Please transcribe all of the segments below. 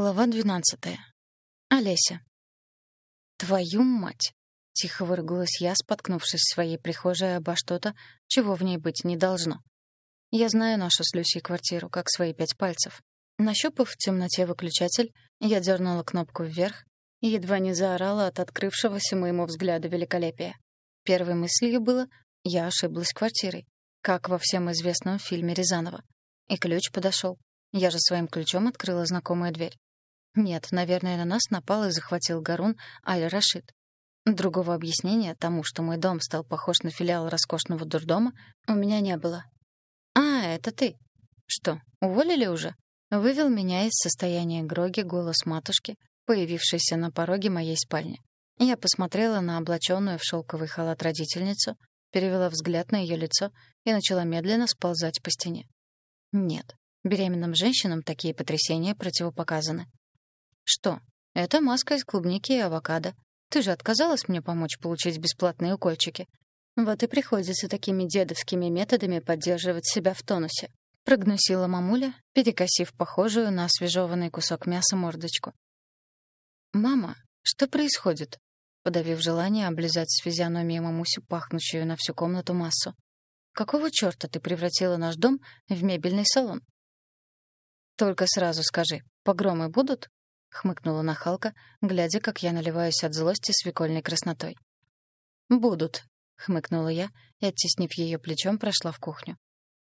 Глава двенадцатая. Олеся. «Твою мать!» — тихо выругалась я, споткнувшись в своей прихожей обо что-то, чего в ней быть не должно. Я знаю нашу с Люсей квартиру, как свои пять пальцев. Нащупав в темноте выключатель, я дернула кнопку вверх и едва не заорала от открывшегося моему взгляду великолепия. Первой мыслью было «я ошиблась квартирой», как во всем известном фильме Рязанова. И ключ подошел. Я же своим ключом открыла знакомую дверь. Нет, наверное, на нас напал и захватил Гарун Аль-Рашид. Другого объяснения тому, что мой дом стал похож на филиал роскошного дурдома, у меня не было. «А, это ты. Что, уволили уже?» Вывел меня из состояния гроги голос матушки, появившийся на пороге моей спальни. Я посмотрела на облаченную в шелковый халат родительницу, перевела взгляд на ее лицо и начала медленно сползать по стене. Нет, беременным женщинам такие потрясения противопоказаны. Что? Это маска из клубники и авокадо. Ты же отказалась мне помочь получить бесплатные укольчики. Вот и приходится такими дедовскими методами поддерживать себя в тонусе. Прогнусила мамуля, перекосив похожую на освежеванный кусок мяса мордочку. «Мама, что происходит?» Подавив желание облизать с физиономией мамусю, пахнущую на всю комнату массу. «Какого чёрта ты превратила наш дом в мебельный салон?» «Только сразу скажи, погромы будут?» — хмыкнула нахалка, глядя, как я наливаюсь от злости свекольной краснотой. «Будут», — хмыкнула я и, оттеснив ее плечом, прошла в кухню.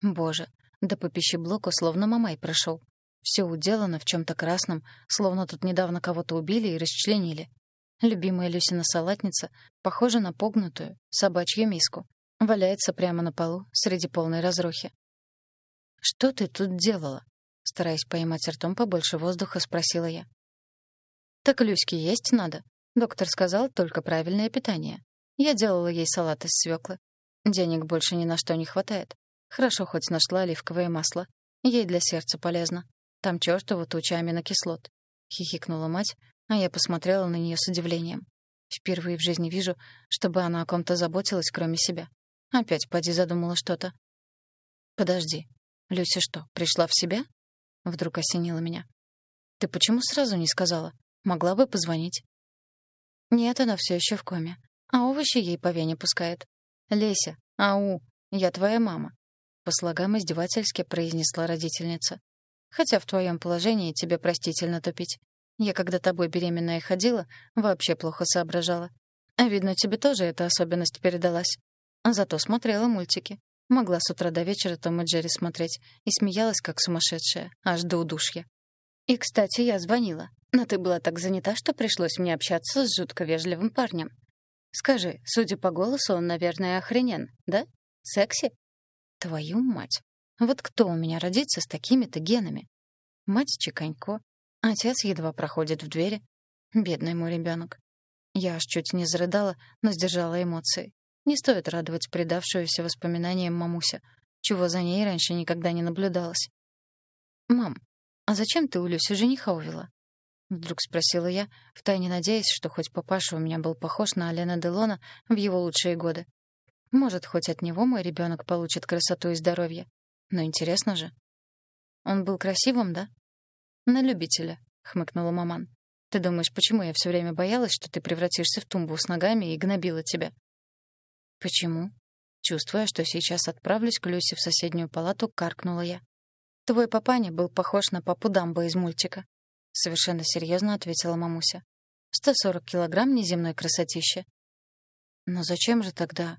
«Боже, да по пищеблоку словно мамай прошел. Все уделано в чем-то красном, словно тут недавно кого-то убили и расчленили. Любимая Люсина салатница похожа на погнутую собачью миску. Валяется прямо на полу среди полной разрухи. «Что ты тут делала?» Стараясь поймать ртом побольше воздуха, спросила я. Так Люське есть надо. Доктор сказал только правильное питание. Я делала ей салат из свеклы. Денег больше ни на что не хватает. Хорошо хоть нашла оливковое масло. Ей для сердца полезно. Там чёртова туча аминокислот. Хихикнула мать, а я посмотрела на нее с удивлением. Впервые в жизни вижу, чтобы она о ком-то заботилась, кроме себя. Опять поди задумала что-то. Подожди. Люся что, пришла в себя? Вдруг осенило меня. Ты почему сразу не сказала? Могла бы позвонить. Нет, она все еще в коме. А овощи ей по вене пускает. «Леся, ау, я твоя мама», — по слогам издевательски произнесла родительница. «Хотя в твоем положении тебе простительно тупить. Я, когда тобой беременная ходила, вообще плохо соображала. А видно, тебе тоже эта особенность передалась. Зато смотрела мультики. Могла с утра до вечера Том и Джерри смотреть и смеялась, как сумасшедшая, аж до удушья. И, кстати, я звонила. Но ты была так занята, что пришлось мне общаться с жутко вежливым парнем. Скажи, судя по голосу, он, наверное, охренен, да? Секси? Твою мать. Вот кто у меня родится с такими-то генами? Мать Чеканько, отец едва проходит в двери. Бедный мой ребенок. Я аж чуть не зарыдала, но сдержала эмоции. Не стоит радовать предавшуюся воспоминаниям мамуся, чего за ней раньше никогда не наблюдалось. «Мам, а зачем ты у Люси жениха увела?» Вдруг спросила я, втайне надеясь, что хоть папаша у меня был похож на Алена Делона в его лучшие годы. Может, хоть от него мой ребенок получит красоту и здоровье. Но интересно же. Он был красивым, да? На любителя, хмыкнула маман. Ты думаешь, почему я все время боялась, что ты превратишься в тумбу с ногами и гнобила тебя? Почему? Чувствуя, что сейчас отправлюсь к Люсе в соседнюю палату, каркнула я. Твой папаня был похож на папу Дамбо из мультика. — совершенно серьезно ответила мамуся. «Сто сорок килограмм неземной красотища». «Но зачем же тогда?»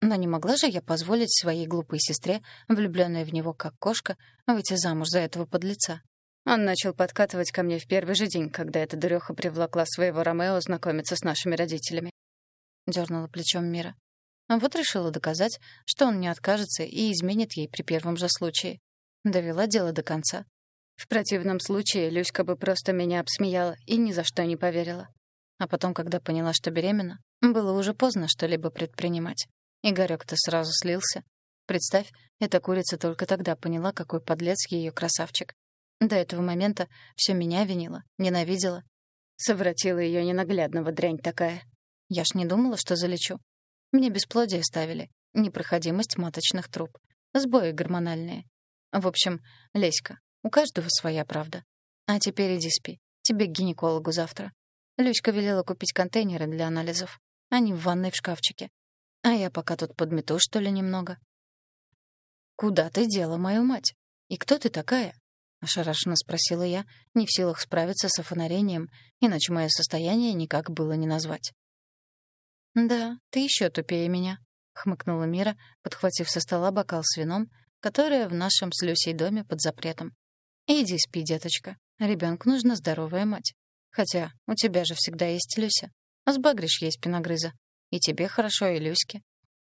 Но не могла же я позволить своей глупой сестре, влюбленной в него как кошка, выйти замуж за этого подлеца. Он начал подкатывать ко мне в первый же день, когда эта дуреха привлекла своего Ромео знакомиться с нашими родителями. Дёрнула плечом Мира. Вот решила доказать, что он не откажется и изменит ей при первом же случае. Довела дело до конца. В противном случае Люська бы просто меня обсмеяла и ни за что не поверила. А потом, когда поняла, что беременна, было уже поздно что-либо предпринимать. Игорёк-то сразу слился. Представь, эта курица только тогда поняла, какой подлец её красавчик. До этого момента всё меня винила, ненавидела. Совратила её ненаглядного дрянь такая. Я ж не думала, что залечу. Мне бесплодие ставили, непроходимость маточных труб, сбои гормональные. В общем, Леська, у каждого своя правда. А теперь иди спи. Тебе к гинекологу завтра. Люська велела купить контейнеры для анализов. Они в ванной в шкафчике. А я пока тут подмету, что ли, немного. «Куда ты дела мою мать? И кто ты такая?» — ошарашенно спросила я, не в силах справиться с офонарением, иначе мое состояние никак было не назвать. «Да, ты еще тупее меня», — хмыкнула Мира, подхватив со стола бокал с вином, которое в нашем с Люсей доме под запретом. «Иди спи, деточка. Ребенку нужна здоровая мать. Хотя у тебя же всегда есть Люся. А сбагришь ей спиногрыза. И тебе хорошо, и Люське».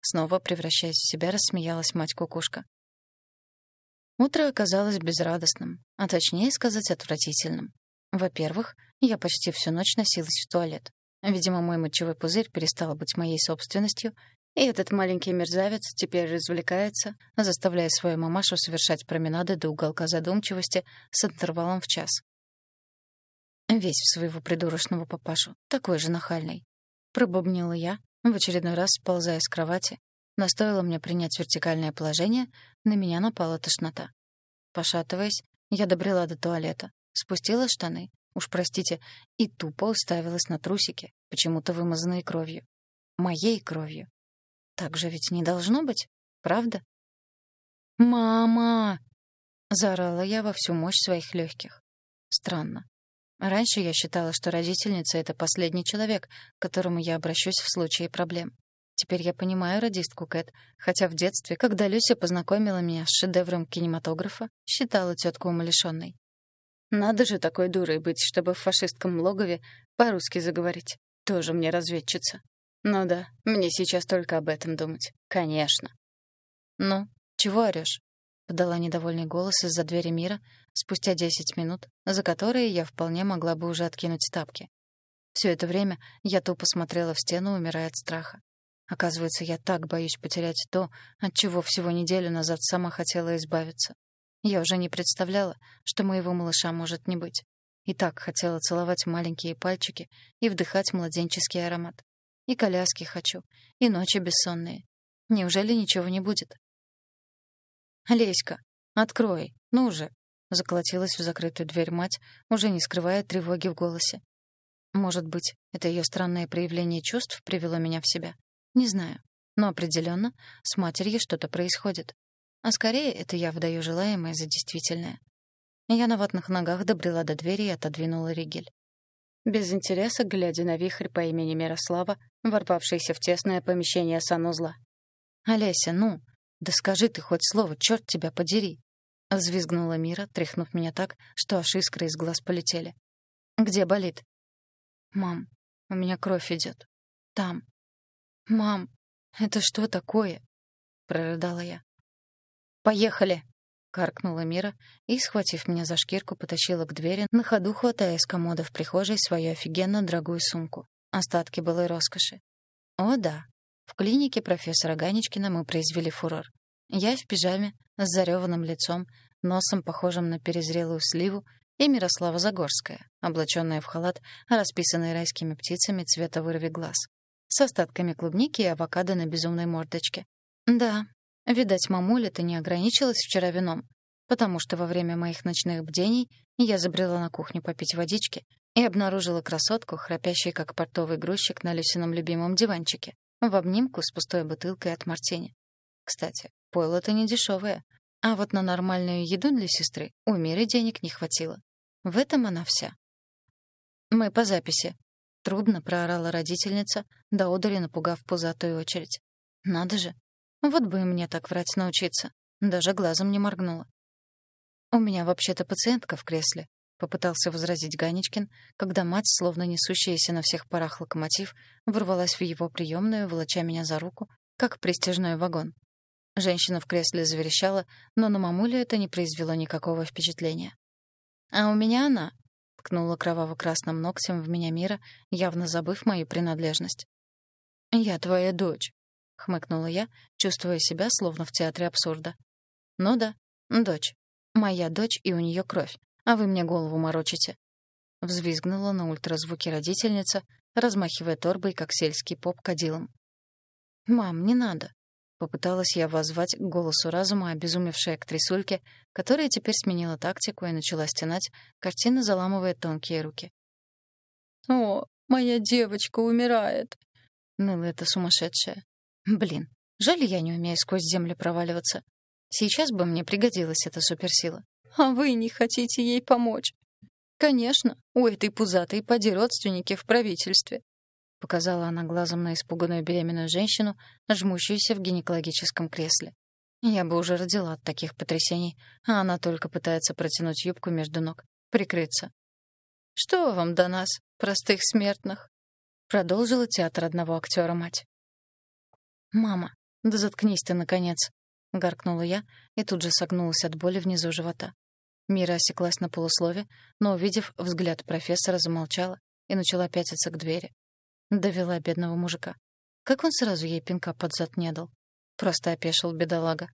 Снова, превращаясь в себя, рассмеялась мать-кукушка. Утро оказалось безрадостным, а точнее сказать, отвратительным. Во-первых, я почти всю ночь носилась в туалет. Видимо, мой мочевой пузырь перестал быть моей собственностью, и этот маленький мерзавец теперь развлекается, заставляя свою мамашу совершать променады до уголка задумчивости с интервалом в час. Весь в своего придурочного папашу, такой же нахальный. Пробубнила я, в очередной раз сползая с кровати, но стоило мне принять вертикальное положение, на меня напала тошнота. Пошатываясь, я добрела до туалета, спустила штаны, уж простите, и тупо уставилась на трусики, почему-то вымазанные кровью. Моей кровью. Так же ведь не должно быть, правда? «Мама!» — заорала я во всю мощь своих легких. Странно. Раньше я считала, что родительница — это последний человек, к которому я обращусь в случае проблем. Теперь я понимаю радистку Кэт, хотя в детстве, когда Люся познакомила меня с шедевром кинематографа, считала тетку умалишенной. Надо же такой дурой быть, чтобы в фашистском логове по-русски заговорить. Тоже мне разведчица. Ну да, мне сейчас только об этом думать. Конечно. Ну, чего орёшь? подала недовольный голос из-за двери мира спустя десять минут, за которые я вполне могла бы уже откинуть тапки. Все это время я тупо смотрела в стену, умирая от страха. Оказывается, я так боюсь потерять то, от чего всего неделю назад сама хотела избавиться. Я уже не представляла, что моего малыша может не быть. И так хотела целовать маленькие пальчики и вдыхать младенческий аромат. И коляски хочу, и ночи бессонные. Неужели ничего не будет? «Леська, открой, ну уже!» Заколотилась в закрытую дверь мать, уже не скрывая тревоги в голосе. Может быть, это ее странное проявление чувств привело меня в себя? Не знаю. Но определенно с матерью что-то происходит. А скорее, это я выдаю желаемое за действительное. Я на ватных ногах добрела до двери и отодвинула ригель. Без интереса, глядя на вихрь по имени Мирослава, ворвавшийся в тесное помещение санузла. «Олеся, ну, да скажи ты хоть слово, черт тебя подери!» Взвизгнула Мира, тряхнув меня так, что аж искры из глаз полетели. «Где болит?» «Мам, у меня кровь идет. Там». «Мам, это что такое?» — прорыдала я. «Поехали!» — каркнула Мира и, схватив меня за шкирку, потащила к двери, на ходу хватая из комода в прихожей свою офигенно дорогую сумку. Остатки былой роскоши. О, да. В клинике профессора Ганечкина мы произвели фурор. Я в пижаме, с зареванным лицом, носом, похожим на перезрелую сливу, и Мирослава Загорская, облаченная в халат, расписанный райскими птицами цвета вырви глаз с остатками клубники и авокадо на безумной мордочке. Да, видать, мамуля-то не ограничилась вчера вином, потому что во время моих ночных бдений я забрела на кухню попить водички и обнаружила красотку, храпящей как портовый грузчик на Люсином любимом диванчике, в обнимку с пустой бутылкой от мартини. Кстати, пойло-то не дешевое, а вот на нормальную еду для сестры у Миры денег не хватило. В этом она вся. «Мы по записи», Трудно проорала родительница, до одури напугав пузатую очередь. Надо же. Вот бы и мне так врать научиться. Даже глазом не моргнула. «У меня вообще-то пациентка в кресле», — попытался возразить Ганечкин, когда мать, словно несущаяся на всех парах локомотив, ворвалась в его приемную, волоча меня за руку, как престижной вагон. Женщина в кресле заверещала, но на мамулю это не произвело никакого впечатления. «А у меня она», ткнула кроваво-красным ногтем в меня мира, явно забыв мою принадлежность. «Я твоя дочь», — хмыкнула я, чувствуя себя словно в театре абсурда. «Ну да, дочь. Моя дочь, и у нее кровь, а вы мне голову морочите». Взвизгнула на ультразвуке родительница, размахивая торбой, как сельский поп кадилом. «Мам, не надо», — Попыталась я воззвать к голосу разума обезумевшей актрисульки, которая теперь сменила тактику и начала стенать, картина заламывая тонкие руки. «О, моя девочка умирает!» — ныла эта сумасшедшая. «Блин, жаль, я не умею сквозь землю проваливаться. Сейчас бы мне пригодилась эта суперсила. А вы не хотите ей помочь?» «Конечно, у этой пузатой поди родственники в правительстве показала она глазом на испуганную беременную женщину, жмущуюся в гинекологическом кресле. Я бы уже родила от таких потрясений, а она только пытается протянуть юбку между ног, прикрыться. «Что вам до нас, простых смертных?» — продолжила театр одного актера мать. «Мама, да заткнись ты, наконец!» — гаркнула я и тут же согнулась от боли внизу живота. Мира осеклась на полуслове, но, увидев взгляд профессора, замолчала и начала пятиться к двери. Довела бедного мужика. Как он сразу ей пинка под зад не дал? Просто опешил бедолага.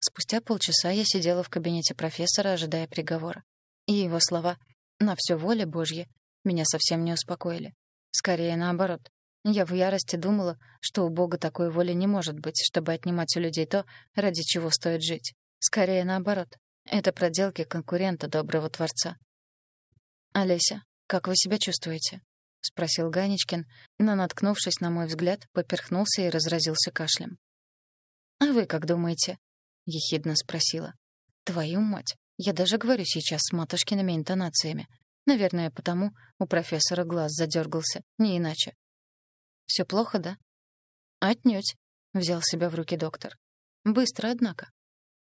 Спустя полчаса я сидела в кабинете профессора, ожидая приговора. И его слова «на все воля Божья» меня совсем не успокоили. Скорее наоборот. Я в ярости думала, что у Бога такой воли не может быть, чтобы отнимать у людей то, ради чего стоит жить. Скорее наоборот. Это проделки конкурента доброго Творца. «Олеся, как вы себя чувствуете?» — спросил Ганечкин, но, наткнувшись на мой взгляд, поперхнулся и разразился кашлем. «А вы как думаете?» — ехидно спросила. «Твою мать! Я даже говорю сейчас с матушкиными интонациями. Наверное, потому у профессора глаз задергался, не иначе. Все плохо, да?» «Отнюдь», — взял себя в руки доктор. «Быстро, однако.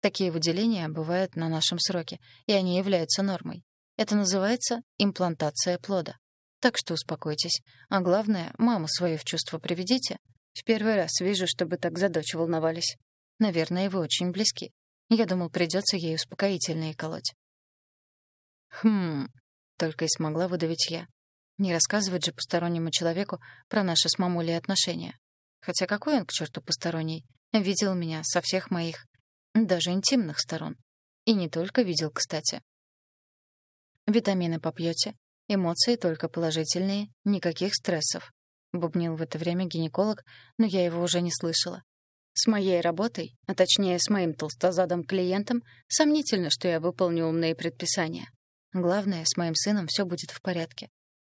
Такие выделения бывают на нашем сроке, и они являются нормой. Это называется имплантация плода. Так что успокойтесь. А главное, маму свою в чувство приведите. В первый раз вижу, чтобы так за дочь волновались. Наверное, вы очень близки. Я думал, придется ей успокоительные колоть. Хм, только и смогла выдавить я. Не рассказывать же постороннему человеку про наши с мамулей отношения. Хотя какой он к черту посторонний? Видел меня со всех моих, даже интимных сторон. И не только видел, кстати. Витамины попьете, Эмоции только положительные, никаких стрессов. Бубнил в это время гинеколог, но я его уже не слышала. С моей работой, а точнее с моим толстозадым клиентом, сомнительно, что я выполню умные предписания. Главное, с моим сыном все будет в порядке.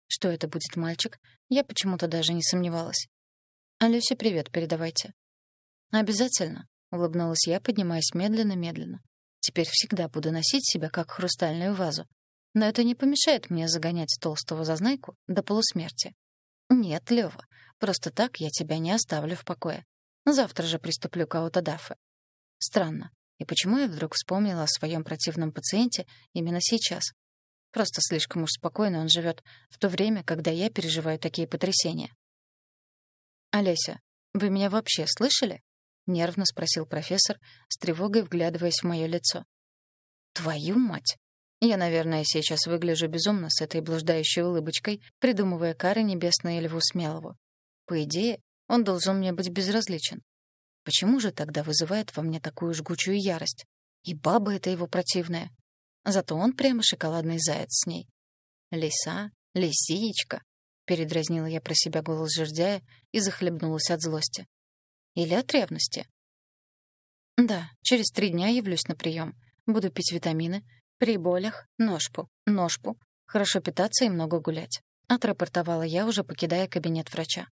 Что это будет мальчик, я почему-то даже не сомневалась. «Алёсе привет передавайте». «Обязательно», — улыбнулась я, поднимаясь медленно-медленно. «Теперь всегда буду носить себя как хрустальную вазу, но это не помешает мне загонять толстого зазнайку до полусмерти. Нет, Лёва, просто так я тебя не оставлю в покое. Завтра же приступлю к аутодафе. Странно. И почему я вдруг вспомнила о своем противном пациенте именно сейчас? Просто слишком уж спокойно он живет в то время, когда я переживаю такие потрясения. «Олеся, вы меня вообще слышали?» — нервно спросил профессор, с тревогой вглядываясь в мое лицо. «Твою мать! Я, наверное, сейчас выгляжу безумно с этой блуждающей улыбочкой, придумывая кары небесные Льву Смелову. По идее, он должен мне быть безразличен. Почему же тогда вызывает во мне такую жгучую ярость? И баба эта его противная. Зато он прямо шоколадный заяц с ней. «Лиса, лисичка», — передразнила я про себя голос жердяя и захлебнулась от злости. Или от ревности. Да, через три дня явлюсь на прием. Буду пить витамины, при болях — ножпу, ножпу. Хорошо питаться и много гулять. Отрапортовала я, уже покидая кабинет врача.